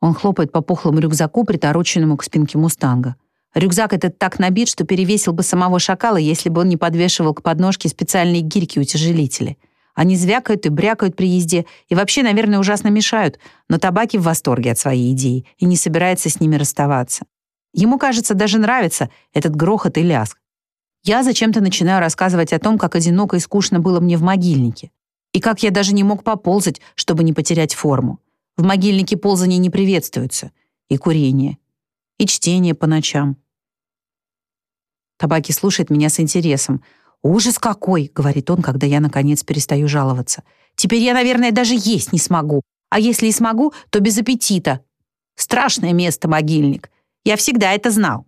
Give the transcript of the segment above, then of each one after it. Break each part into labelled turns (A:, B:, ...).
A: Он хлопает по пухлому рюкзаку, притороченному к спинке мустанга. Рюкзак этот так набит, что перевесил бы самого шакала, если бы он не подвешивал к подножке специальные гирьки-утяжелители. Они звякают и брякают при езде, и вообще, наверное, ужасно мешают, но табаки в восторге от своей идеи и не собирается с ними расставаться. Ему, кажется, даже нравится этот грохот и лязг. Я зачем-то начинаю рассказывать о том, как одиноко и скучно было мне в могильнике, и как я даже не мог поползать, чтобы не потерять форму. В могильнике ползание не приветствуется, и курение, и чтение по ночам. Табаки слушает меня с интересом. «Ужас какой!» — говорит он, когда я, наконец, перестаю жаловаться. «Теперь я, наверное, даже есть не смогу. А если и смогу, то без аппетита. Страшное место могильник. Я всегда это знал».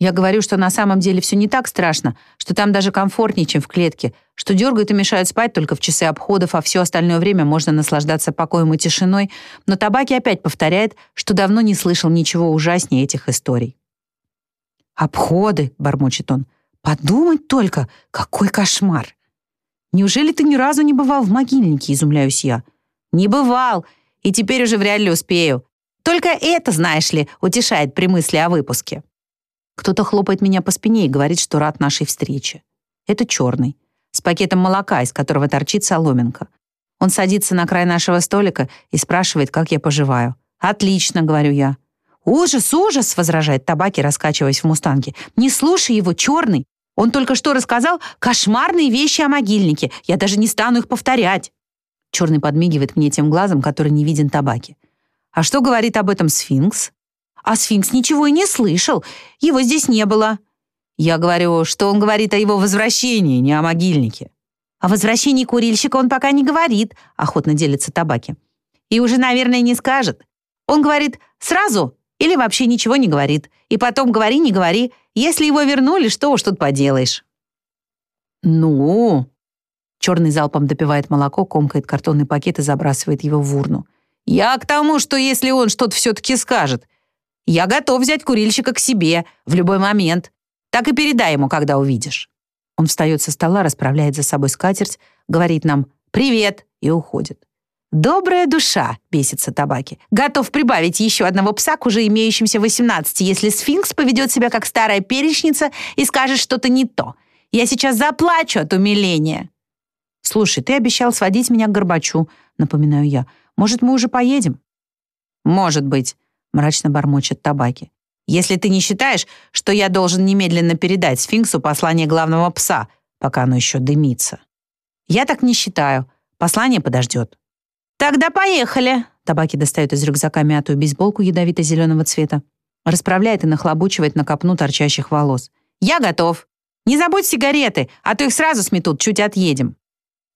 A: Я говорю, что на самом деле все не так страшно, что там даже комфортнее, чем в клетке, что дергают и мешают спать только в часы обходов, а все остальное время можно наслаждаться покоем и тишиной, но Табаки опять повторяет, что давно не слышал ничего ужаснее этих историй. «Обходы», — бормочет он, — «подумать только, какой кошмар!» «Неужели ты ни разу не бывал в могильнике?» — изумляюсь я. «Не бывал, и теперь уже вряд ли успею. Только это, знаешь ли, утешает при мысли о выпуске». Кто-то хлопает меня по спине и говорит, что рад нашей встрече. Это черный, с пакетом молока, из которого торчит соломинка. Он садится на край нашего столика и спрашивает, как я поживаю. «Отлично», — говорю я. «Ужас, ужас!» — возражает табаки, раскачиваясь в мустанге. «Не слушай его, черный! Он только что рассказал кошмарные вещи о могильнике. Я даже не стану их повторять!» Черный подмигивает мне тем глазом, который не виден табаки. «А что говорит об этом сфинкс?» А сфинкс ничего и не слышал. Его здесь не было. Я говорю, что он говорит о его возвращении, не о могильнике. О возвращении курильщика он пока не говорит, охотно делится табаки. И уже, наверное, не скажет. Он говорит сразу или вообще ничего не говорит. И потом говори, не говори. Если его вернули, что уж тут поделаешь. Ну, Черный залпом допивает молоко, комкает картонный пакет и забрасывает его в урну. «Я к тому, что если он что-то все-таки скажет, я готов взять курильщика к себе в любой момент. Так и передай ему, когда увидишь». Он встает со стола, расправляет за собой скатерть, говорит нам «Привет» и уходит. «Добрая душа», — бесится табаки. «Готов прибавить еще одного пса к уже имеющимся 18, если сфинкс поведет себя как старая перечница и скажет что-то не то. Я сейчас заплачу от умиления». «Слушай, ты обещал сводить меня к Горбачу», — напоминаю я. «Может, мы уже поедем?» «Может быть», мрачно бормочет табаки. «Если ты не считаешь, что я должен немедленно передать сфинксу послание главного пса, пока оно еще дымится». «Я так не считаю. Послание подождет». «Тогда поехали!» Табаки достает из рюкзака мятую бейсболку ядовито-зеленого цвета, расправляет и нахлобучивает на копну торчащих волос. «Я готов! Не забудь сигареты, а то их сразу сметут, чуть отъедем!»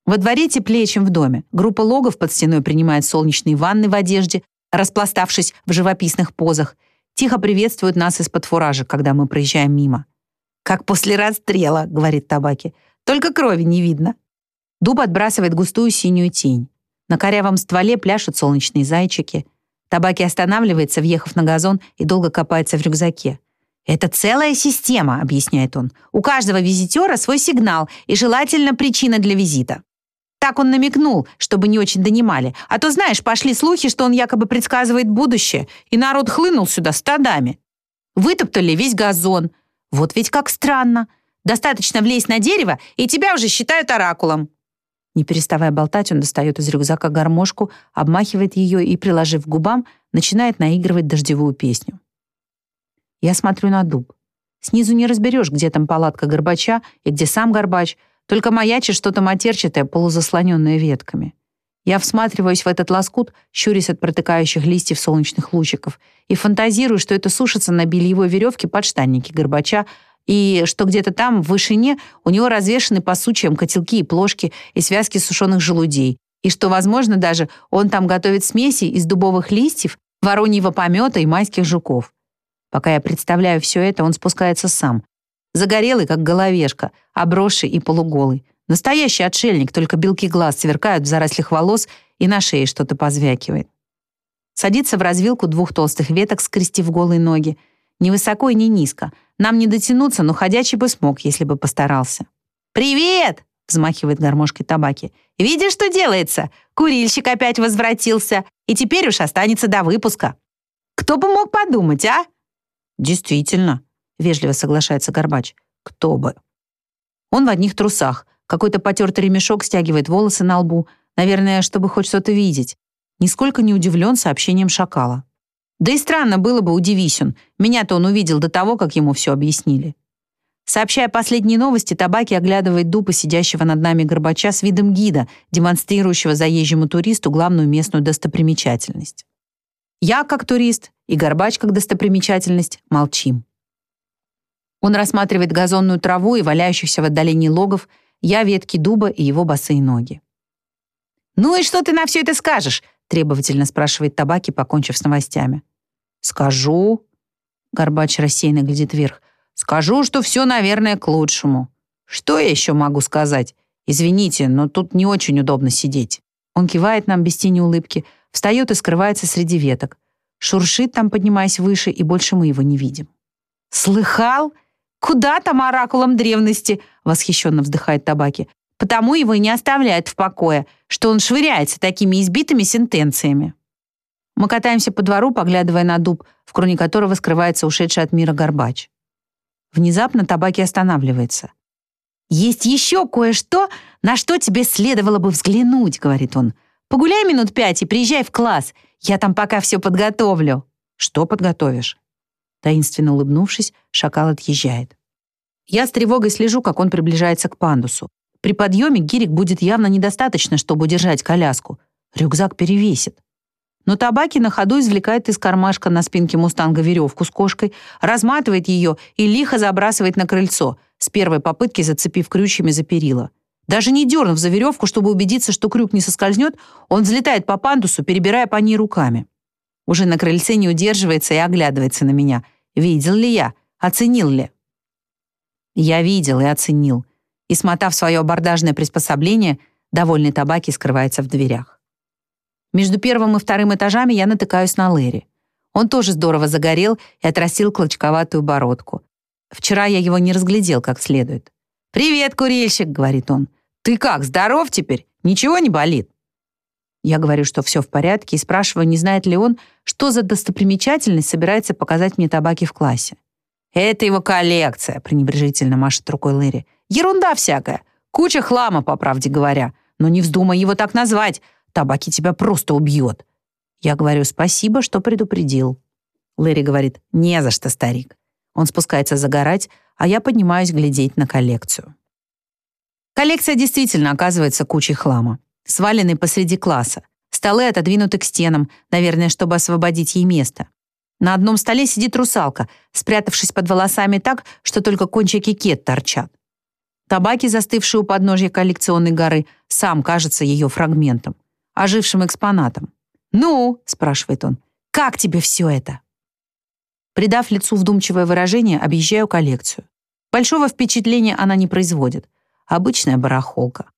A: Во дворе теплее, чем в доме. Группа логов под стеной принимает солнечные ванны в одежде, распластавшись в живописных позах, тихо приветствуют нас из-под фуражек, когда мы проезжаем мимо. «Как после расстрела», — говорит Табаки. «Только крови не видно». Дуб отбрасывает густую синюю тень. На корявом стволе пляшут солнечные зайчики. Табаки останавливается, въехав на газон, и долго копается в рюкзаке. «Это целая система», — объясняет он. «У каждого визитера свой сигнал и желательно причина для визита». Так он намекнул, чтобы не очень донимали. А то, знаешь, пошли слухи, что он якобы предсказывает будущее, и народ хлынул сюда стадами. Вытоптали весь газон. Вот ведь как странно. Достаточно влезть на дерево, и тебя уже считают оракулом. Не переставая болтать, он достает из рюкзака гармошку, обмахивает ее и, приложив к губам, начинает наигрывать дождевую песню. Я смотрю на дуб. Снизу не разберешь, где там палатка Горбача и где сам Горбач — только маячит что-то матерчатое, полузаслоненное ветками. Я всматриваюсь в этот лоскут, щурясь от протыкающих листьев солнечных лучиков, и фантазирую, что это сушится на бельевой веревке подштанники Горбача, и что где-то там, в вышине, у него развешаны по сучьям котелки и плошки и связки сушеных желудей, и что, возможно, даже он там готовит смеси из дубовых листьев, вороньего помета и майских жуков. Пока я представляю все это, он спускается сам, Загорелый, как головешка, обросший и полуголый. Настоящий отшельник, только белки глаз сверкают в зарослях волос и на шее что-то позвякивает. Садится в развилку двух толстых веток, скрестив голые ноги. Ни высоко и ни низко. Нам не дотянуться, но ходячий бы смог, если бы постарался. «Привет!» — взмахивает гармошкой табаки. «Видишь, что делается? Курильщик опять возвратился, и теперь уж останется до выпуска. Кто бы мог подумать, а?» «Действительно», — вежливо соглашается Горбач. «Кто бы?» Он в одних трусах. Какой-то потертый ремешок стягивает волосы на лбу. Наверное, чтобы хоть что-то видеть. Нисколько не удивлен сообщением шакала. Да и странно было бы, удивись он. Меня-то он увидел до того, как ему все объяснили. Сообщая последние новости, Табаки оглядывает дупа сидящего над нами Горбача с видом гида, демонстрирующего заезжему туристу главную местную достопримечательность. Я, как турист, и Горбач, как достопримечательность, молчим. Он рассматривает газонную траву и валяющихся в отдалении логов, я ветки дуба и его босые ноги. «Ну и что ты на все это скажешь?» требовательно спрашивает Табаки, покончив с новостями. «Скажу...» Горбач рассеянно глядит вверх. Скажу, что все, наверное, к лучшему. Что я еще могу сказать? Извините, но тут не очень удобно сидеть. Он кивает нам без тени улыбки, встает и скрывается среди веток. Шуршит там, поднимаясь выше, и больше мы его не видим. «Слыхал? Куда там оракулом древности?» — восхищенно вздыхает Табаки. «Потому его и не оставляют в покое, что он швыряется такими избитыми сентенциями». Мы катаемся по двору, поглядывая на дуб, в кроне которого скрывается ушедший от мира Горбач. Внезапно табаки останавливается. «Есть еще кое-что, на что тебе следовало бы взглянуть», — говорит он. «Погуляй минут пять и приезжай в класс. Я там пока все подготовлю». «Что подготовишь?» Таинственно улыбнувшись, шакал отъезжает. Я с тревогой слежу, как он приближается к пандусу. При подъеме гирик будет явно недостаточно, чтобы удержать коляску. Рюкзак перевесит. Но Табаки на ходу извлекает из кармашка на спинке мустанга веревку с кошкой, разматывает ее и лихо забрасывает на крыльцо, с первой попытки зацепив крючьями за перила. Даже не дернув за веревку, чтобы убедиться, что крюк не соскользнет, он взлетает по пандусу, перебирая по ней руками. Уже на крыльце не удерживается и оглядывается на меня. Видел ли я? Оценил ли? Я видел и оценил. И, смотав свое абордажное приспособление, довольный табаки скрывается в дверях. Между первым и вторым этажами я натыкаюсь на Лэри. Он тоже здорово загорел и отрастил клочковатую бородку. Вчера я его не разглядел как следует. «Привет, курильщик», — говорит он. «Ты как, здоров теперь? Ничего не болит?» Я говорю, что все в порядке, и спрашиваю, не знает ли он, что за достопримечательность собирается показать мне табаки в классе. «Это его коллекция», — пренебрежительно машет рукой Лэри. «Ерунда всякая. Куча хлама, по правде говоря. Но не вздумай его так назвать. Табаки тебя просто убьет. Я говорю, спасибо, что предупредил. Лэри говорит, не за что, старик. Он спускается загорать, а я поднимаюсь глядеть на коллекцию. Коллекция действительно оказывается кучей хлама, сваленной посреди класса. Столы отодвинуты к стенам, наверное, чтобы освободить ей место. На одном столе сидит русалка, спрятавшись под волосами так, что только кончики кет торчат. Табаки, застывший у подножья коллекционной горы, сам кажется ее фрагментом ожившим экспонатом. «Ну?» — спрашивает он. «Как тебе все это?» Придав лицу вдумчивое выражение, объезжаю коллекцию. Большого впечатления она не производит. Обычная барахолка.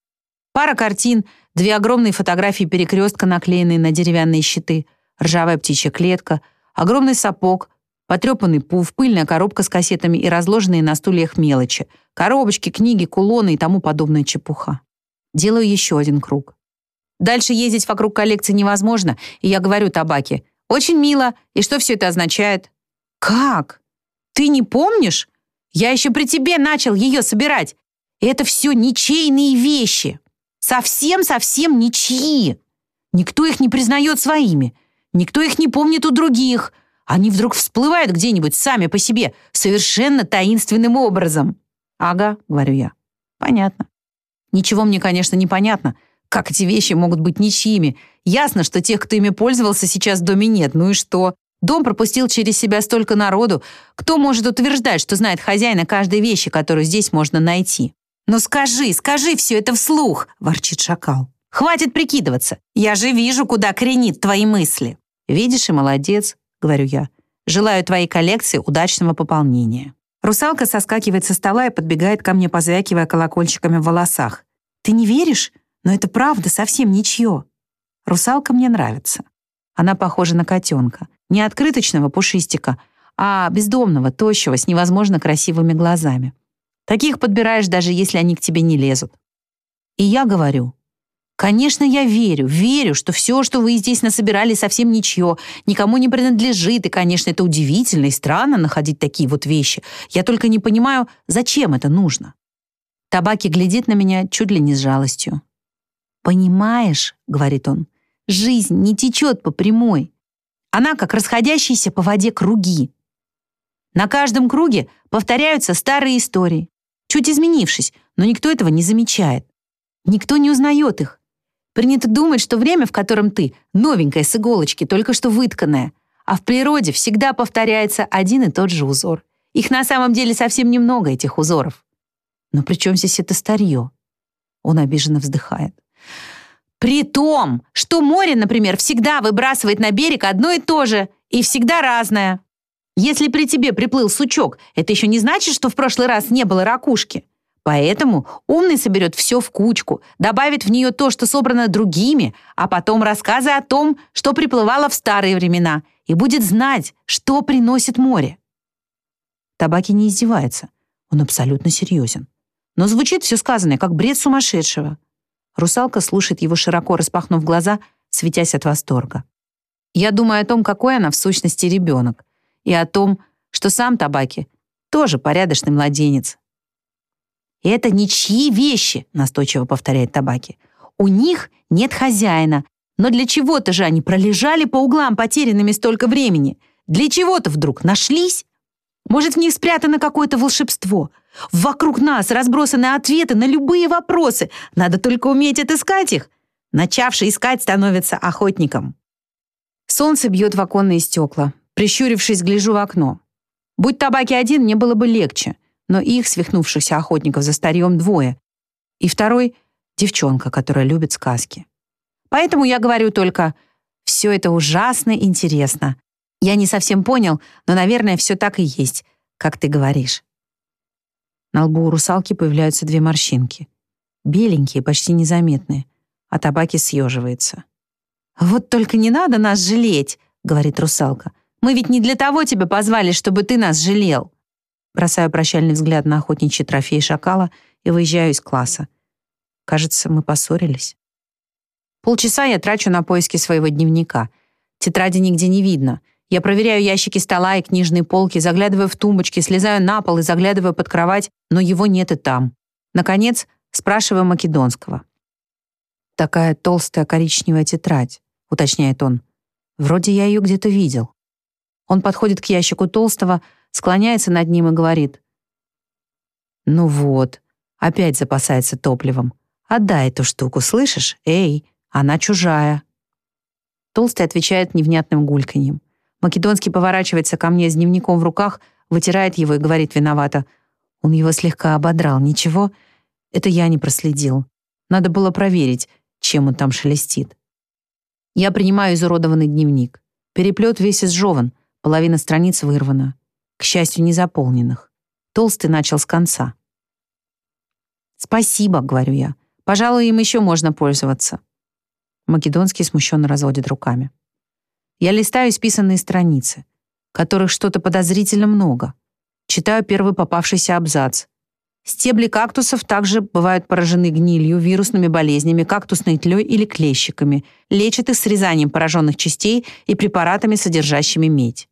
A: Пара картин, две огромные фотографии перекрестка, наклеенные на деревянные щиты, ржавая птичья клетка, огромный сапог, потрепанный пуф, пыльная коробка с кассетами и разложенные на стульях мелочи, коробочки, книги, кулоны и тому подобная чепуха. Делаю еще один круг. Дальше ездить вокруг коллекции невозможно, и я говорю табаке. Очень мило. И что все это означает? Как? Ты не помнишь? Я еще при тебе начал ее собирать. Это все ничейные вещи. Совсем-совсем ничьи. Никто их не признает своими. Никто их не помнит у других. Они вдруг всплывают где-нибудь сами по себе, совершенно таинственным образом. «Ага», — говорю я. «Понятно». Ничего мне, конечно, не понятно, как эти вещи могут быть ничьими? Ясно, что тех, кто ими пользовался, сейчас в доме нет. Ну и что? Дом пропустил через себя столько народу. Кто может утверждать, что знает хозяина каждой вещи, которую здесь можно найти? «Ну скажи, скажи все это вслух!» — ворчит шакал. «Хватит прикидываться. Я же вижу, куда кренит твои мысли». «Видишь и молодец», — говорю я. «Желаю твоей коллекции удачного пополнения». Русалка соскакивает со стола и подбегает ко мне, позвякивая колокольчиками в волосах. «Ты не веришь? Но это правда совсем ничье. Русалка мне нравится. Она похожа на котенка. Не открыточного пушистика, а бездомного, тощего, с невозможно красивыми глазами. Таких подбираешь, даже если они к тебе не лезут. И я говорю, Конечно, я верю, верю, что все, что вы здесь насобирали, совсем ничье, никому не принадлежит, и, конечно, это удивительно и странно находить такие вот вещи. Я только не понимаю, зачем это нужно. Табаки глядит на меня чуть ли не с жалостью. «Понимаешь», — говорит он, — «жизнь не течет по прямой. Она как расходящиеся по воде круги. На каждом круге повторяются старые истории, чуть изменившись, но никто этого не замечает. Никто не узнает их. Принято думать, что время, в котором ты, новенькая с иголочки, только что вытканная, а в природе всегда повторяется один и тот же узор. Их на самом деле совсем немного, этих узоров. Но при чем здесь это старье? Он обиженно вздыхает. При том, что море, например, всегда выбрасывает на берег одно и то же, и всегда разное. Если при тебе приплыл сучок, это еще не значит, что в прошлый раз не было ракушки. Поэтому умный соберет все в кучку, добавит в нее то, что собрано другими, а потом рассказы о том, что приплывало в старые времена, и будет знать, что приносит море. Табаки не издевается. Он абсолютно серьезен. Но звучит все сказанное, как бред сумасшедшего. Русалка слушает его широко распахнув глаза, светясь от восторга. Я думаю о том, какой она в сущности ребенок, и о том, что сам Табаки тоже порядочный младенец, «Это ничьи вещи», — настойчиво повторяет Табаки. «У них нет хозяина. Но для чего-то же они пролежали по углам потерянными столько времени. Для чего-то вдруг нашлись? Может, в них спрятано какое-то волшебство? Вокруг нас разбросаны ответы на любые вопросы. Надо только уметь отыскать их. Начавший искать становится охотником». Солнце бьет в оконные стекла. Прищурившись, гляжу в окно. Будь табаки один, мне было бы легче но их, свихнувшихся охотников за старьем, двое. И второй — девчонка, которая любит сказки. Поэтому я говорю только «все это ужасно интересно». Я не совсем понял, но, наверное, все так и есть, как ты говоришь. На лбу у русалки появляются две морщинки. Беленькие, почти незаметные, а табаки съеживается. «Вот только не надо нас жалеть», — говорит русалка. «Мы ведь не для того тебя позвали, чтобы ты нас жалел». Бросаю прощальный взгляд на охотничий трофей шакала и выезжаю из класса. Кажется, мы поссорились. Полчаса я трачу на поиски своего дневника. Тетради нигде не видно. Я проверяю ящики стола и книжные полки, заглядываю в тумбочки, слезаю на пол и заглядываю под кровать, но его нет и там. Наконец, спрашиваю Македонского. «Такая толстая коричневая тетрадь», — уточняет он. «Вроде я ее где-то видел». Он подходит к ящику толстого, склоняется над ним и говорит. «Ну вот, опять запасается топливом. Отдай эту штуку, слышишь? Эй, она чужая». Толстый отвечает невнятным гульканьем. Македонский поворачивается ко мне с дневником в руках, вытирает его и говорит виновато. Он его слегка ободрал. Ничего, это я не проследил. Надо было проверить, чем он там шелестит. Я принимаю изуродованный дневник. Переплет весь изжеван, половина страниц вырвана к счастью, не заполненных. Толстый начал с конца. «Спасибо», — говорю я. «Пожалуй, им еще можно пользоваться». Македонский смущенно разводит руками. Я листаю исписанные страницы, которых что-то подозрительно много. Читаю первый попавшийся абзац. Стебли кактусов также бывают поражены гнилью, вирусными болезнями, кактусной тлей или клещиками, лечат их срезанием пораженных частей и препаратами, содержащими медь.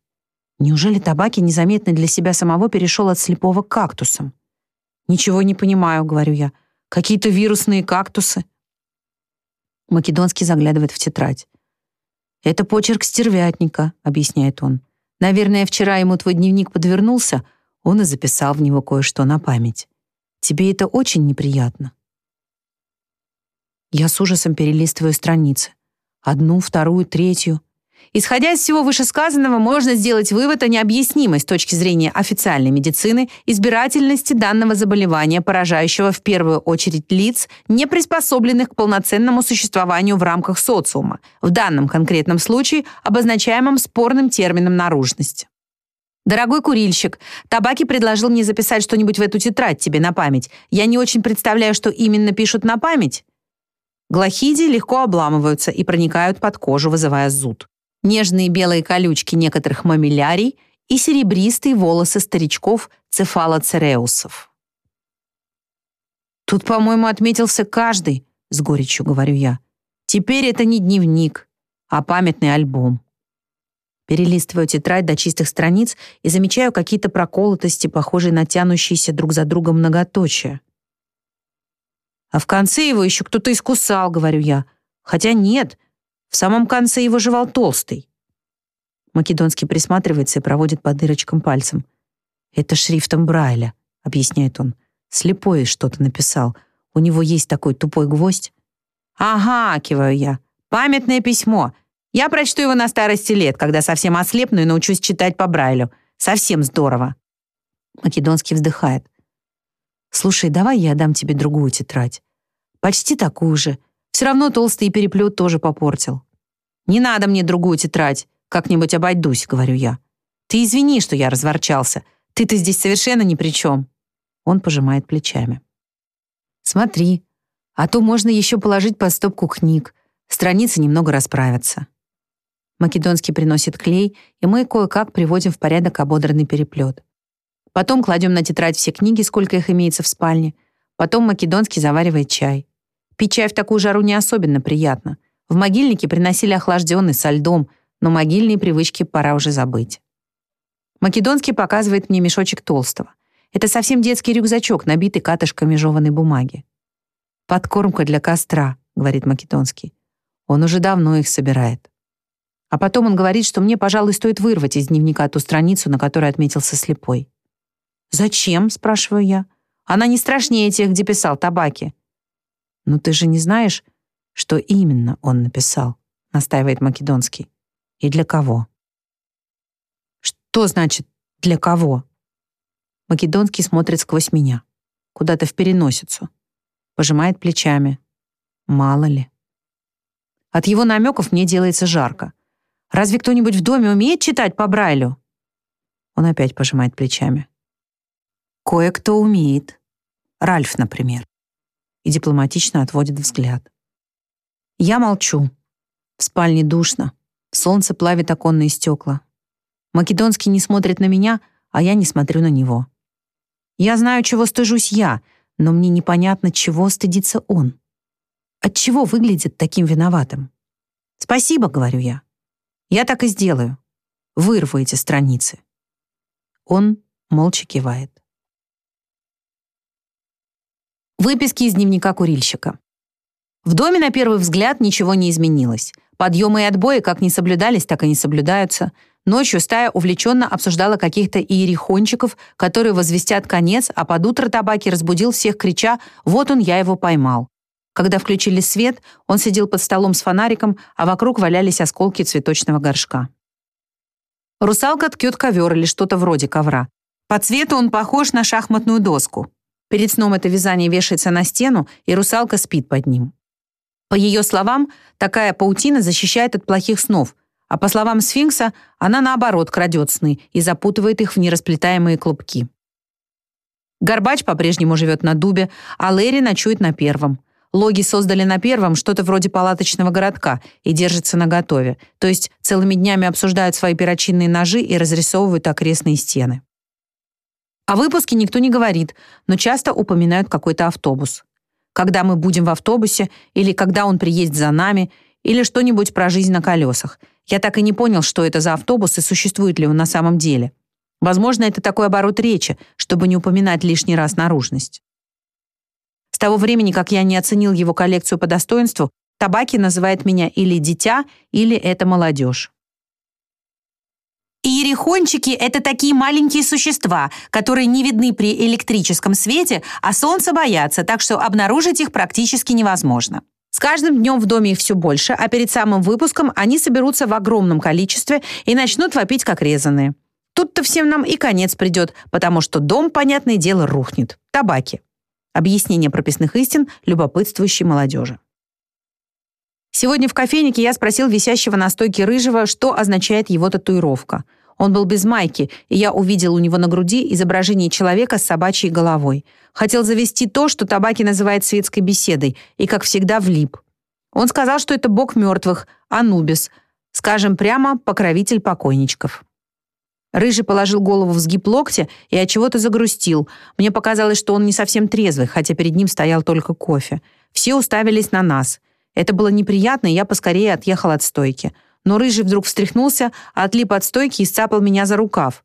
A: Неужели табаки незаметно для себя самого перешел от слепого к кактусам? «Ничего не понимаю», — говорю я. «Какие-то вирусные кактусы». Македонский заглядывает в тетрадь. «Это почерк стервятника», — объясняет он. «Наверное, вчера ему твой дневник подвернулся, он и записал в него кое-что на память. Тебе это очень неприятно». Я с ужасом перелистываю страницы. Одну, вторую, третью. Исходя из всего вышесказанного, можно сделать вывод о необъяснимой с точки зрения официальной медицины избирательности данного заболевания, поражающего в первую очередь лиц, не приспособленных к полноценному существованию в рамках социума, в данном конкретном случае обозначаемым спорным термином наружность. «Дорогой курильщик, Табаки предложил мне записать что-нибудь в эту тетрадь тебе на память. Я не очень представляю, что именно пишут на память». Глохиди легко обламываются и проникают под кожу, вызывая зуд нежные белые колючки некоторых мамилярий и серебристые волосы старичков цефалоцереусов. Тут, по-моему, отметился каждый, с горечью говорю я. Теперь это не дневник, а памятный альбом. Перелистываю тетрадь до чистых страниц и замечаю какие-то проколотости, похожие на тянущиеся друг за другом многоточия. А в конце его еще кто-то искусал, говорю я. Хотя нет, в самом конце его жевал толстый. Македонский присматривается и проводит по дырочкам пальцем. «Это шрифтом Брайля», — объясняет он. «Слепой что-то написал. У него есть такой тупой гвоздь». «Ага», — киваю я. «Памятное письмо. Я прочту его на старости лет, когда совсем ослепну и научусь читать по Брайлю. Совсем здорово». Македонский вздыхает. «Слушай, давай я дам тебе другую тетрадь. Почти такую же. Все равно толстый переплет тоже попортил». «Не надо мне другую тетрадь. Как-нибудь обойдусь», — говорю я. «Ты извини, что я разворчался. Ты-то здесь совершенно ни при чем». Он пожимает плечами. «Смотри, а то можно еще положить под стопку книг. Страницы немного расправятся». Македонский приносит клей, и мы кое-как приводим в порядок ободранный переплет. Потом кладем на тетрадь все книги, сколько их имеется в спальне. Потом Македонский заваривает чай. Пить чай в такую жару не особенно приятно. В могильнике приносили охлажденный со льдом, но могильные привычки пора уже забыть. Македонский показывает мне мешочек толстого. Это совсем детский рюкзачок, набитый катышками жеваной бумаги. «Подкормка для костра», — говорит Македонский. Он уже давно их собирает. А потом он говорит, что мне, пожалуй, стоит вырвать из дневника ту страницу, на которой отметился слепой. «Зачем?» — спрашиваю я. «Она не страшнее тех, где писал табаки». «Ну ты же не знаешь, что именно он написал», — настаивает Македонский. «И для кого?» «Что значит «для кого»?» Македонский смотрит сквозь меня, куда-то в переносицу, пожимает плечами. Мало ли. От его намеков мне делается жарко. Разве кто-нибудь в доме умеет читать по Брайлю?» Он опять пожимает плечами. «Кое-кто умеет. Ральф, например». И дипломатично отводит взгляд. Я молчу. В спальне душно. Солнце плавит оконные стекла. Македонский не смотрит на меня, а я не смотрю на него. Я знаю, чего стыжусь я, но мне непонятно, чего стыдится он. Отчего выглядит таким виноватым? «Спасибо», — говорю я. Я так и сделаю. Вырву эти страницы. Он молча кивает. Выписки из дневника курильщика. В доме на первый взгляд ничего не изменилось. Подъемы и отбои как не соблюдались, так и не соблюдаются. Ночью стая увлеченно обсуждала каких-то иерихончиков, которые возвестят конец, а под утро табаки разбудил всех, крича «Вот он, я его поймал». Когда включили свет, он сидел под столом с фонариком, а вокруг валялись осколки цветочного горшка. Русалка ткет ковер или что-то вроде ковра. По цвету он похож на шахматную доску. Перед сном это вязание вешается на стену, и русалка спит под ним. По ее словам, такая паутина защищает от плохих снов, а по словам сфинкса, она наоборот крадет сны и запутывает их в нерасплетаемые клубки. Горбач по-прежнему живет на дубе, а Лэри ночует на первом. Логи создали на первом что-то вроде палаточного городка и держатся наготове, то есть целыми днями обсуждают свои перочинные ножи и разрисовывают окрестные стены. О выпуске никто не говорит, но часто упоминают какой-то автобус. Когда мы будем в автобусе, или когда он приедет за нами, или что-нибудь про жизнь на колесах. Я так и не понял, что это за автобус и существует ли он на самом деле. Возможно, это такой оборот речи, чтобы не упоминать лишний раз наружность. С того времени, как я не оценил его коллекцию по достоинству, Табаки называет меня или дитя, или это молодежь. Иерихончики — это такие маленькие существа, которые не видны при электрическом свете, а солнца боятся, так что обнаружить их практически невозможно. С каждым днем в доме их все больше, а перед самым выпуском они соберутся в огромном количестве и начнут вопить как резаные. Тут-то всем нам и конец придет, потому что дом, понятное дело, рухнет. Табаки. Объяснение прописных истин любопытствующей молодежи. Сегодня в кофейнике я спросил висящего на стойке рыжего, что означает его татуировка. Он был без майки, и я увидел у него на груди изображение человека с собачьей головой. Хотел завести то, что табаки называет светской беседой, и, как всегда, влип. Он сказал, что это бог мертвых, Анубис, скажем прямо, покровитель покойничков. Рыжий положил голову в сгиб локтя и от чего-то загрустил. Мне показалось, что он не совсем трезвый, хотя перед ним стоял только кофе. Все уставились на нас. Это было неприятно, и я поскорее отъехал от стойки. Но Рыжий вдруг встряхнулся, отлип от стойки и сцапал меня за рукав.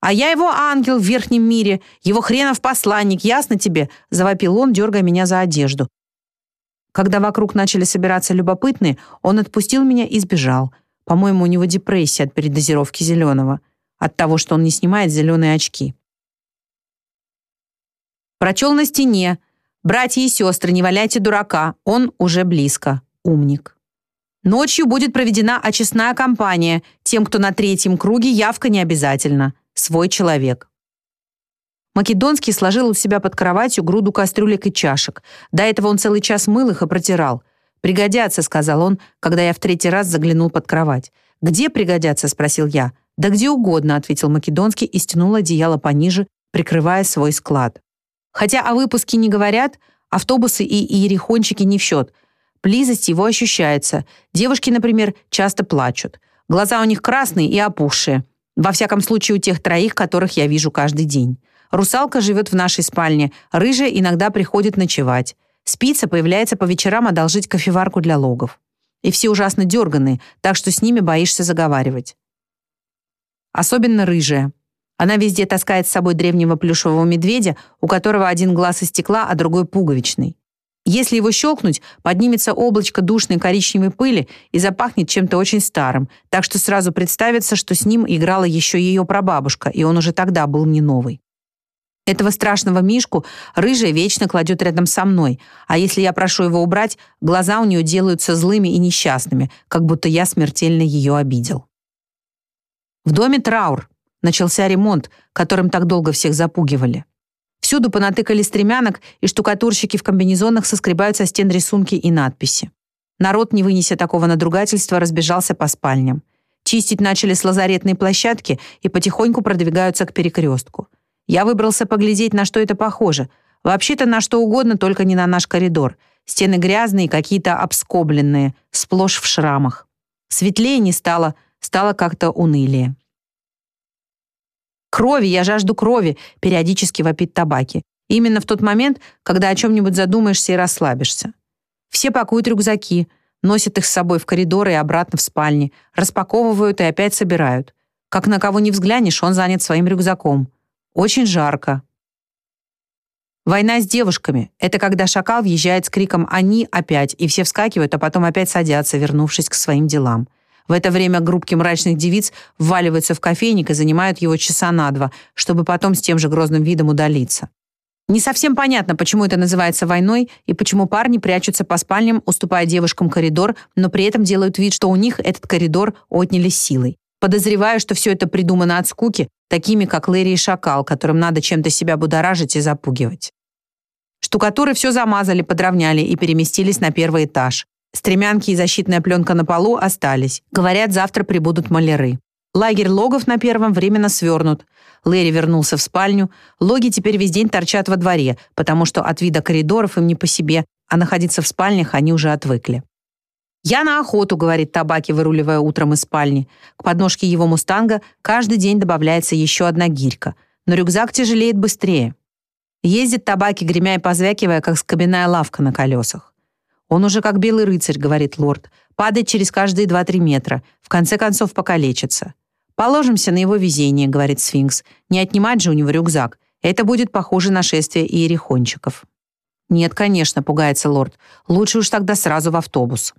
A: «А я его ангел в верхнем мире, его хренов посланник, ясно тебе?» — завопил он, дергая меня за одежду. Когда вокруг начали собираться любопытные, он отпустил меня и сбежал. По-моему, у него депрессия от передозировки зеленого от того, что он не снимает зеленые очки. Прочел на стене. «Братья и сестры, не валяйте дурака, он уже близко. Умник». Ночью будет проведена очистная кампания. Тем, кто на третьем круге, явка не обязательно. Свой человек. Македонский сложил у себя под кроватью груду кастрюлек и чашек. До этого он целый час мыл их и протирал. «Пригодятся», — сказал он, когда я в третий раз заглянул под кровать. «Где пригодятся?» — спросил я. «Да где угодно», — ответил Македонский и стянул одеяло пониже, прикрывая свой склад. Хотя о выпуске не говорят, автобусы и иерихончики не в счет. Близость его ощущается. Девушки, например, часто плачут. Глаза у них красные и опухшие. Во всяком случае, у тех троих, которых я вижу каждый день. Русалка живет в нашей спальне, рыжая иногда приходит ночевать. Спица появляется по вечерам одолжить кофеварку для логов. И все ужасно дерганые, так что с ними боишься заговаривать. Особенно рыжая. Она везде таскает с собой древнего плюшевого медведя, у которого один глаз из стекла, а другой пуговичный. Если его щелкнуть, поднимется облачко душной коричневой пыли и запахнет чем-то очень старым, так что сразу представится, что с ним играла еще ее прабабушка, и он уже тогда был не новый. Этого страшного мишку рыжая вечно кладет рядом со мной, а если я прошу его убрать, глаза у нее делаются злыми и несчастными, как будто я смертельно ее обидел. В доме траур. Начался ремонт, которым так долго всех запугивали. Всюду понатыкали стремянок, и штукатурщики в комбинезонах соскребают со стен рисунки и надписи. Народ, не вынеся такого надругательства, разбежался по спальням. Чистить начали с лазаретной площадки и потихоньку продвигаются к перекрестку. Я выбрался поглядеть, на что это похоже. Вообще-то на что угодно, только не на наш коридор. Стены грязные, какие-то обскобленные, сплошь в шрамах. Светлее не стало — стало как-то унылее. «Крови, я жажду крови!» — периодически вопит табаки. Именно в тот момент, когда о чем-нибудь задумаешься и расслабишься. Все пакуют рюкзаки, носят их с собой в коридоры и обратно в спальни, распаковывают и опять собирают. Как на кого не взглянешь, он занят своим рюкзаком. Очень жарко. Война с девушками — это когда шакал въезжает с криком «они» опять, и все вскакивают, а потом опять садятся, вернувшись к своим делам. В это время группки мрачных девиц вваливаются в кофейник и занимают его часа на два, чтобы потом с тем же грозным видом удалиться. Не совсем понятно, почему это называется войной и почему парни прячутся по спальням, уступая девушкам коридор, но при этом делают вид, что у них этот коридор отняли силой. Подозреваю, что все это придумано от скуки, такими как Лэри и Шакал, которым надо чем-то себя будоражить и запугивать. Штукатуры все замазали, подровняли и переместились на первый этаж. Стремянки и защитная пленка на полу остались. Говорят, завтра прибудут маляры. Лагерь логов на первом временно свернут. Лэри вернулся в спальню. Логи теперь весь день торчат во дворе, потому что от вида коридоров им не по себе, а находиться в спальнях они уже отвыкли. «Я на охоту», — говорит Табаки, выруливая утром из спальни. К подножке его мустанга каждый день добавляется еще одна гирька, но рюкзак тяжелеет быстрее. Ездит Табаки, гремя и позвякивая, как скобяная лавка на колесах. «Он уже как белый рыцарь», — говорит лорд. «Падает через каждые два-три метра. В конце концов покалечится». «Положимся на его везение», — говорит сфинкс. «Не отнимать же у него рюкзак. Это будет похоже на шествие иерихончиков». «Нет, конечно», — пугается лорд. «Лучше уж тогда сразу в автобус».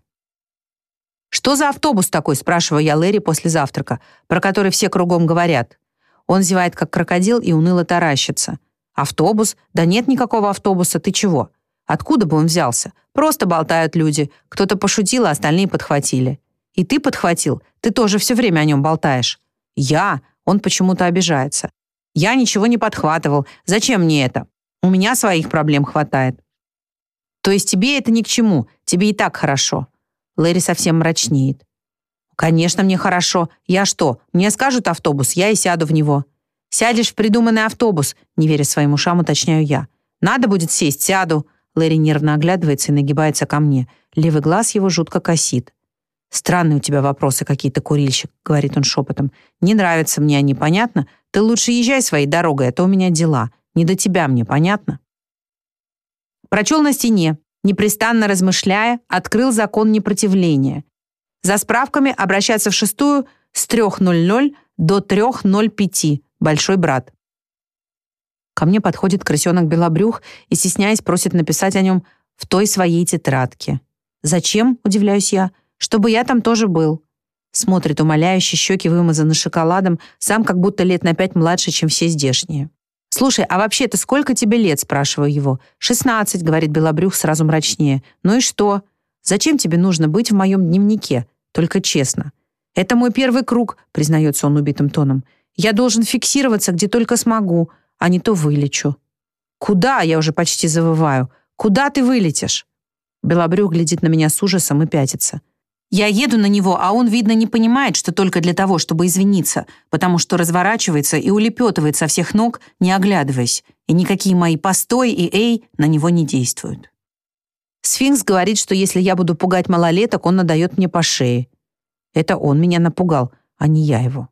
A: «Что за автобус такой?» — спрашиваю я Лэри после завтрака, про который все кругом говорят. Он зевает, как крокодил, и уныло таращится. «Автобус? Да нет никакого автобуса, ты чего?» Откуда бы он взялся? Просто болтают люди. Кто-то пошутил, а остальные подхватили. И ты подхватил. Ты тоже все время о нем болтаешь. Я? Он почему-то обижается. Я ничего не подхватывал. Зачем мне это? У меня своих проблем хватает. То есть тебе это ни к чему. Тебе и так хорошо. Лэри совсем мрачнеет. Конечно, мне хорошо. Я что, мне скажут автобус, я и сяду в него. Сядешь в придуманный автобус, не веря своим ушам, уточняю я. Надо будет сесть, сяду. Лэри нервно оглядывается и нагибается ко мне. Левый глаз его жутко косит. «Странные у тебя вопросы какие-то, курильщик», — говорит он шепотом. «Не нравятся мне они, понятно? Ты лучше езжай своей дорогой, а то у меня дела. Не до тебя мне, понятно?» Прочел на стене, непрестанно размышляя, открыл закон непротивления. За справками обращаться в шестую с 3.00 до 3.05. Большой брат. Ко мне подходит крысенок Белобрюх и, стесняясь, просит написать о нем в той своей тетрадке. «Зачем?» — удивляюсь я чтобы я там тоже был». Смотрит умоляюще, щеки вымазаны шоколадом, сам как будто лет на пять младше, чем все здешние. «Слушай, а вообще-то сколько тебе лет?» — спрашиваю его. «Шестнадцать», — говорит Белобрюх сразу мрачнее. «Ну и что? Зачем тебе нужно быть в моем дневнике? Только честно». «Это мой первый круг», — признается он убитым тоном. «Я должен фиксироваться, где только смогу, а не то вылечу». «Куда?» — я уже почти завываю. «Куда ты вылетишь?» Белобрюх глядит на меня с ужасом и пятится. Я еду на него, а он, видно, не понимает, что только для того, чтобы извиниться, потому что разворачивается и улепетывает со всех ног, не оглядываясь, и никакие мои «постой» и «эй» на него не действуют. Сфинкс говорит, что если я буду пугать малолеток, он надает мне по шее. Это он меня напугал, а не я его.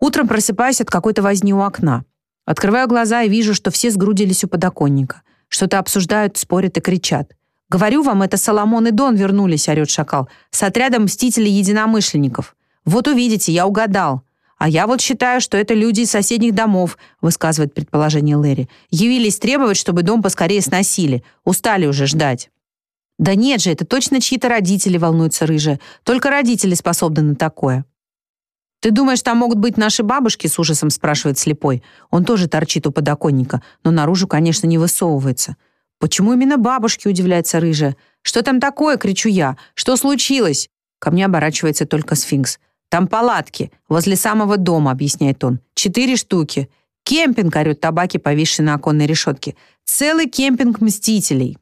A: Утром просыпаюсь от какой-то возни у окна. Открываю глаза и вижу, что все сгрудились у подоконника. Что-то обсуждают, спорят и кричат. «Говорю вам, это Соломон и Дон вернулись», — орёт шакал, «с отрядом мстителей-единомышленников. Вот увидите, я угадал. А я вот считаю, что это люди из соседних домов», — высказывает предположение Лэри. «Явились требовать, чтобы дом поскорее сносили. Устали уже ждать». «Да нет же, это точно чьи-то родители», — волнуются рыжие. «Только родители способны на такое». «Ты думаешь, там могут быть наши бабушки?» — с ужасом спрашивает слепой. Он тоже торчит у подоконника, но наружу, конечно, не высовывается. «Почему именно бабушки?» — удивляется рыжая. «Что там такое?» — кричу я. «Что случилось?» Ко мне оборачивается только сфинкс. «Там палатки, возле самого дома», — объясняет он. «Четыре штуки. Кемпинг», — орёт табаки, повисший на оконной решетке. «Целый кемпинг мстителей».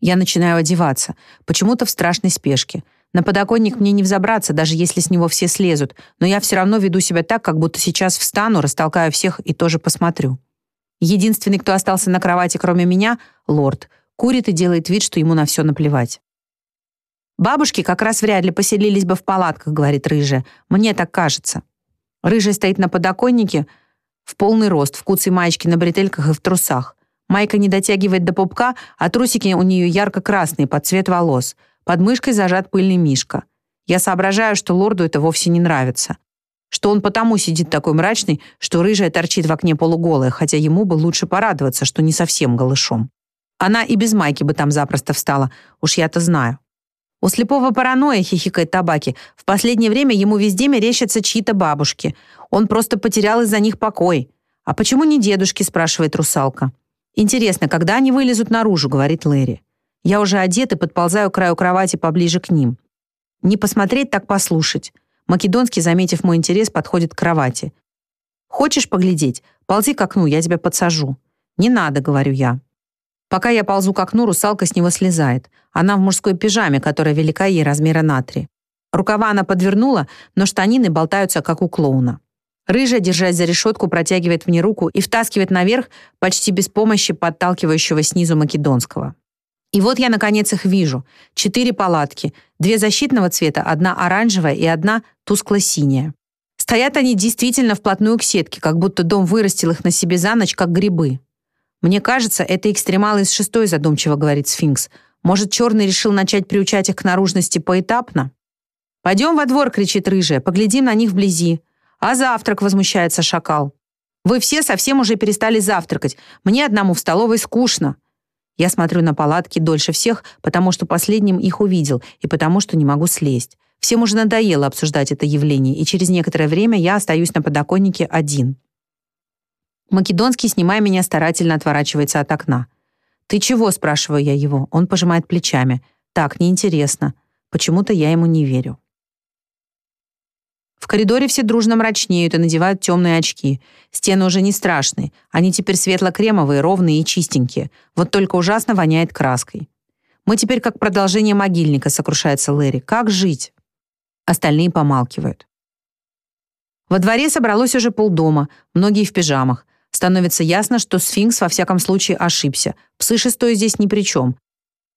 A: Я начинаю одеваться, почему-то в страшной спешке. На подоконник мне не взобраться, даже если с него все слезут, но я все равно веду себя так, как будто сейчас встану, растолкаю всех и тоже посмотрю. Единственный, кто остался на кровати, кроме меня, лорд. Курит и делает вид, что ему на все наплевать. «Бабушки как раз вряд ли поселились бы в палатках», — говорит рыжая. «Мне так кажется». Рыжая стоит на подоконнике в полный рост, в куцей маечке на бретельках и в трусах. Майка не дотягивает до пупка, а трусики у нее ярко-красные, под цвет волос. Под мышкой зажат пыльный мишка. Я соображаю, что лорду это вовсе не нравится что он потому сидит такой мрачный, что рыжая торчит в окне полуголая, хотя ему бы лучше порадоваться, что не совсем голышом. Она и без майки бы там запросто встала, уж я-то знаю. У слепого паранойя, хихикает табаки, в последнее время ему везде мерещатся чьи-то бабушки. Он просто потерял из-за них покой. «А почему не дедушки?» спрашивает русалка. «Интересно, когда они вылезут наружу?» говорит Лэри. Я уже одет и подползаю к краю кровати поближе к ним. Не посмотреть, так послушать. Македонский, заметив мой интерес, подходит к кровати. «Хочешь поглядеть? Ползи к окну, я тебя подсажу». «Не надо», — говорю я. Пока я ползу к окну, русалка с него слезает. Она в мужской пижаме, которая велика ей размера на три. Рукава она подвернула, но штанины болтаются, как у клоуна. Рыжая, держась за решетку, протягивает мне руку и втаскивает наверх, почти без помощи подталкивающего снизу македонского. И вот я, наконец, их вижу. Четыре палатки. Две защитного цвета, одна оранжевая и одна тускло-синяя. Стоят они действительно вплотную к сетке, как будто дом вырастил их на себе за ночь, как грибы. «Мне кажется, это экстремалы из шестой», задумчиво говорит сфинкс. «Может, черный решил начать приучать их к наружности поэтапно?» «Пойдем во двор», — кричит рыжая, «поглядим на них вблизи». «А завтрак?» — возмущается шакал. «Вы все совсем уже перестали завтракать. Мне одному в столовой скучно». Я смотрю на палатки дольше всех, потому что последним их увидел и потому что не могу слезть. Всем уже надоело обсуждать это явление, и через некоторое время я остаюсь на подоконнике один. Македонский, снимая меня, старательно отворачивается от окна. «Ты чего?» — спрашиваю я его. Он пожимает плечами. «Так, неинтересно. Почему-то я ему не верю». В коридоре все дружно мрачнеют и надевают темные очки. Стены уже не страшные. Они теперь светло-кремовые, ровные и чистенькие. Вот только ужасно воняет краской. «Мы теперь как продолжение могильника», — сокрушается Лэри. «Как жить?» Остальные помалкивают. Во дворе собралось уже полдома, многие в пижамах. Становится ясно, что сфинкс во всяком случае ошибся. Псы шестой здесь ни при чем.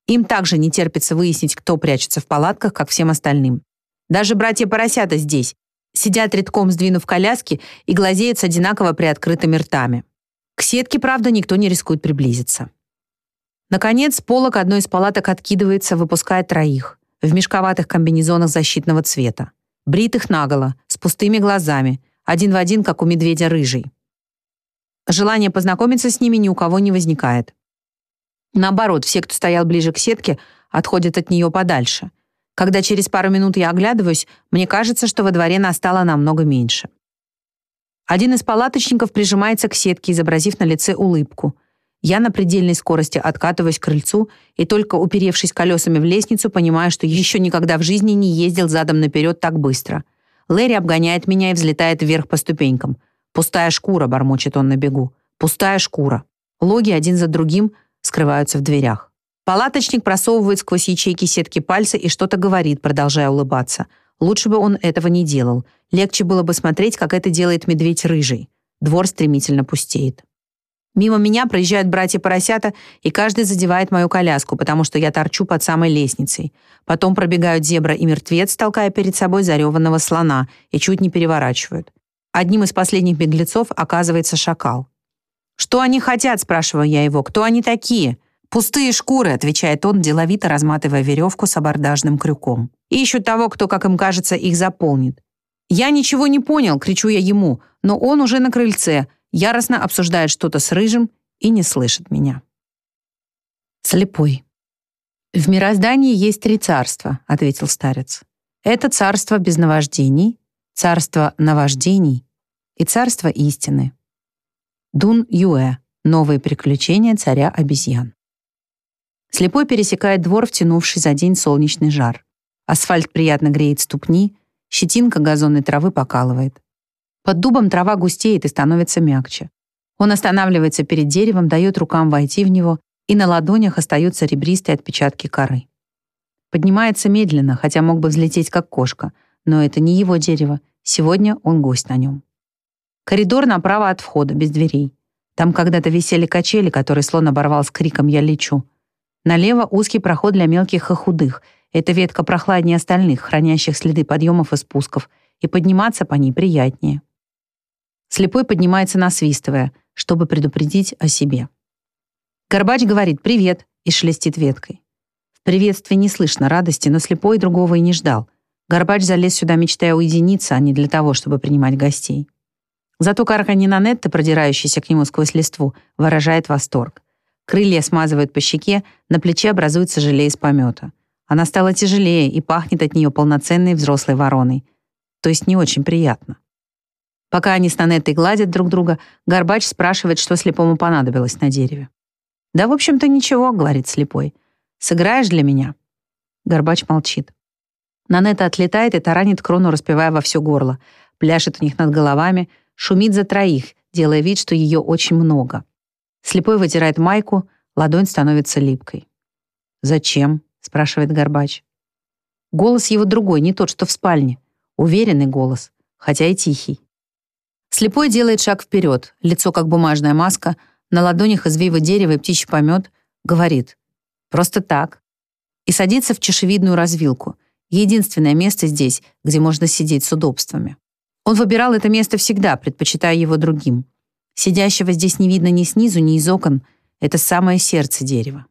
A: Им также не терпится выяснить, кто прячется в палатках, как всем остальным. Даже братья-поросята здесь. Сидят редком, сдвинув коляски, и глазеют с одинаково приоткрытыми ртами. К сетке, правда, никто не рискует приблизиться. Наконец, полок одной из палаток откидывается, выпуская троих, в мешковатых комбинезонах защитного цвета. Бритых наголо, с пустыми глазами, один в один, как у медведя рыжий. Желание познакомиться с ними ни у кого не возникает. Наоборот, все, кто стоял ближе к сетке, отходят от нее подальше. Когда через пару минут я оглядываюсь, мне кажется, что во дворе настало намного меньше. Один из палаточников прижимается к сетке, изобразив на лице улыбку. Я на предельной скорости откатываюсь к крыльцу и только уперевшись колесами в лестницу, понимаю, что еще никогда в жизни не ездил задом наперед так быстро. Лэри обгоняет меня и взлетает вверх по ступенькам. «Пустая шкура», — бормочет он на бегу. «Пустая шкура». Логи один за другим скрываются в дверях. Палаточник просовывает сквозь ячейки сетки пальцы и что-то говорит, продолжая улыбаться. Лучше бы он этого не делал. Легче было бы смотреть, как это делает медведь рыжий. Двор стремительно пустеет. Мимо меня проезжают братья-поросята, и каждый задевает мою коляску, потому что я торчу под самой лестницей. Потом пробегают зебра и мертвец, толкая перед собой зареванного слона, и чуть не переворачивают. Одним из последних беглецов оказывается шакал. «Что они хотят?» — спрашиваю я его. «Кто они такие?» «Пустые шкуры», — отвечает он, деловито разматывая веревку с абордажным крюком. «Ищут того, кто, как им кажется, их заполнит». «Я ничего не понял», — кричу я ему, но он уже на крыльце, яростно обсуждает что-то с рыжим и не слышит меня. Слепой. «В мироздании есть три царства», — ответил старец. «Это царство без наваждений, царство наваждений и царство истины». Дун Юэ. Новые приключения царя обезьян. Слепой пересекает двор, втянувший за день солнечный жар. Асфальт приятно греет ступни, щетинка газонной травы покалывает. Под дубом трава густеет и становится мягче. Он останавливается перед деревом, дает рукам войти в него, и на ладонях остаются ребристые отпечатки коры. Поднимается медленно, хотя мог бы взлететь как кошка, но это не его дерево, сегодня он гость на нем. Коридор направо от входа, без дверей. Там когда-то висели качели, которые слон оборвал с криком «Я лечу». Налево узкий проход для мелких и худых. Эта ветка прохладнее остальных, хранящих следы подъемов и спусков, и подниматься по ней приятнее. Слепой поднимается насвистывая, чтобы предупредить о себе. Горбач говорит «Привет» и шелестит веткой. В приветствии не слышно радости, но слепой другого и не ждал. Горбач залез сюда, мечтая уединиться, а не для того, чтобы принимать гостей. Зато карканье Нанетты, продирающийся к нему сквозь листву, выражает восторг. Крылья смазывают по щеке, на плече образуется желе из помета. Она стала тяжелее и пахнет от нее полноценной взрослой вороной. То есть не очень приятно. Пока они с Нанеттой гладят друг друга, Горбач спрашивает, что слепому понадобилось на дереве. «Да, в общем-то, ничего», — говорит слепой. «Сыграешь для меня?» Горбач молчит. Нанетта отлетает и таранит крону, распевая во все горло. Пляшет у них над головами — шумит за троих, делая вид, что ее очень много. Слепой вытирает майку, ладонь становится липкой. «Зачем?» — спрашивает Горбач. Голос его другой, не тот, что в спальне. Уверенный голос, хотя и тихий. Слепой делает шаг вперед, лицо как бумажная маска, на ладонях извива дерева и птичий помет, говорит «просто так» и садится в чешевидную развилку, единственное место здесь, где можно сидеть с удобствами. Он выбирал это место всегда, предпочитая его другим. Сидящего здесь не видно ни снизу, ни из окон. Это самое сердце дерева.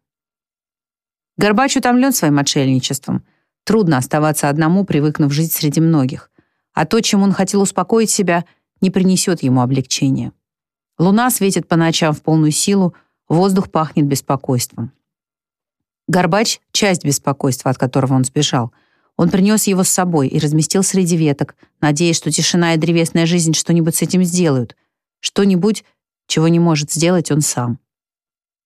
A: Горбач утомлен своим отшельничеством. Трудно оставаться одному, привыкнув жить среди многих. А то, чем он хотел успокоить себя, не принесет ему облегчения. Луна светит по ночам в полную силу, воздух пахнет беспокойством. Горбач — часть беспокойства, от которого он сбежал — он принес его с собой и разместил среди веток, надеясь, что тишина и древесная жизнь что-нибудь с этим сделают. Что-нибудь, чего не может сделать он сам.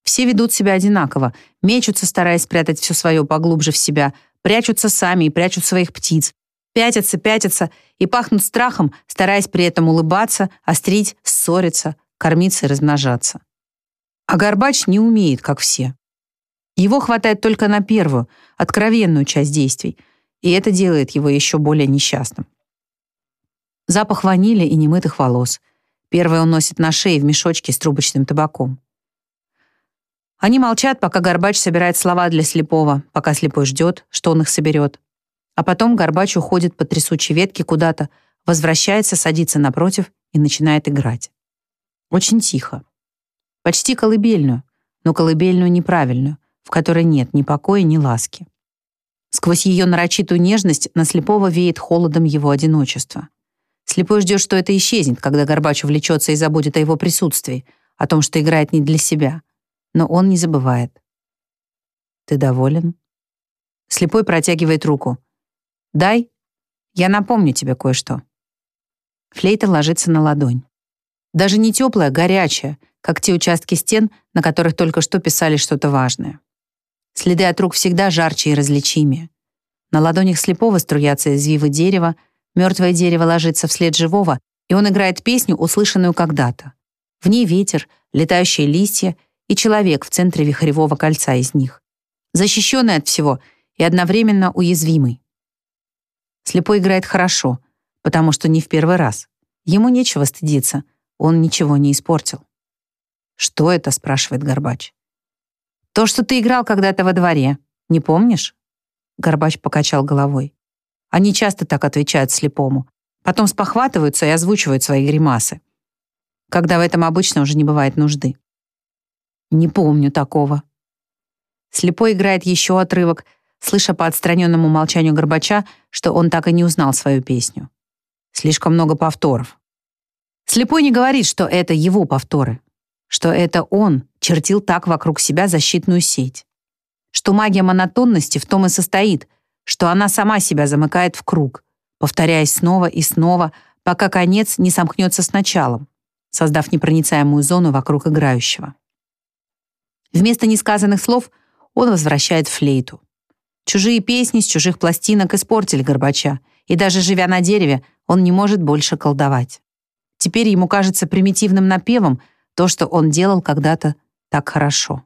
A: Все ведут себя одинаково, мечутся, стараясь спрятать все свое поглубже в себя, прячутся сами и прячут своих птиц, пятятся, пятятся и пахнут страхом, стараясь при этом улыбаться, острить, ссориться, кормиться и размножаться. А Горбач не умеет, как все. Его хватает только на первую, откровенную часть действий — и это делает его еще более несчастным. Запах ванили и немытых волос. Первый он носит на шее в мешочке с трубочным табаком. Они молчат, пока Горбач собирает слова для слепого, пока слепой ждет, что он их соберет. А потом Горбач уходит по трясучей ветке куда-то, возвращается, садится напротив и начинает играть. Очень тихо. Почти колыбельную, но колыбельную неправильную, в которой нет ни покоя, ни ласки. Сквозь ее нарочитую нежность на слепого веет холодом его одиночества. Слепой ждет, что это исчезнет, когда Горбач увлечется и забудет о его присутствии, о том, что играет не для себя. Но он не забывает. «Ты доволен?» Слепой протягивает руку. «Дай, я напомню тебе кое-что». Флейта ложится на ладонь. Даже не теплая, горячая, как те участки стен, на которых только что писали что-то важное. Следы от рук всегда жарче и различимее. На ладонях слепого струятся извивы дерева, мертвое дерево ложится вслед живого, и он играет песню, услышанную когда-то. В ней ветер, летающие листья и человек в центре вихревого кольца из них. Защищенный от всего и одновременно уязвимый. Слепой играет хорошо, потому что не в первый раз. Ему нечего стыдиться, он ничего не испортил. «Что это?» — спрашивает Горбач. «То, что ты играл когда-то во дворе. Не помнишь?» Горбач покачал головой. Они часто так отвечают слепому. Потом спохватываются и озвучивают свои гримасы. Когда в этом обычно уже не бывает нужды. Не помню такого. Слепой играет еще отрывок, слыша по отстраненному молчанию Горбача, что он так и не узнал свою песню. Слишком много повторов. Слепой не говорит, что это его повторы, что это он чертил так вокруг себя защитную сеть, что магия монотонности в том и состоит, что она сама себя замыкает в круг, повторяясь снова и снова, пока конец не сомкнется с началом, создав непроницаемую зону вокруг играющего. Вместо несказанных слов он возвращает флейту. Чужие песни с чужих пластинок испортили Горбача, и даже живя на дереве, он не может больше колдовать. Теперь ему кажется примитивным напевом то, что он делал когда-то так хорошо.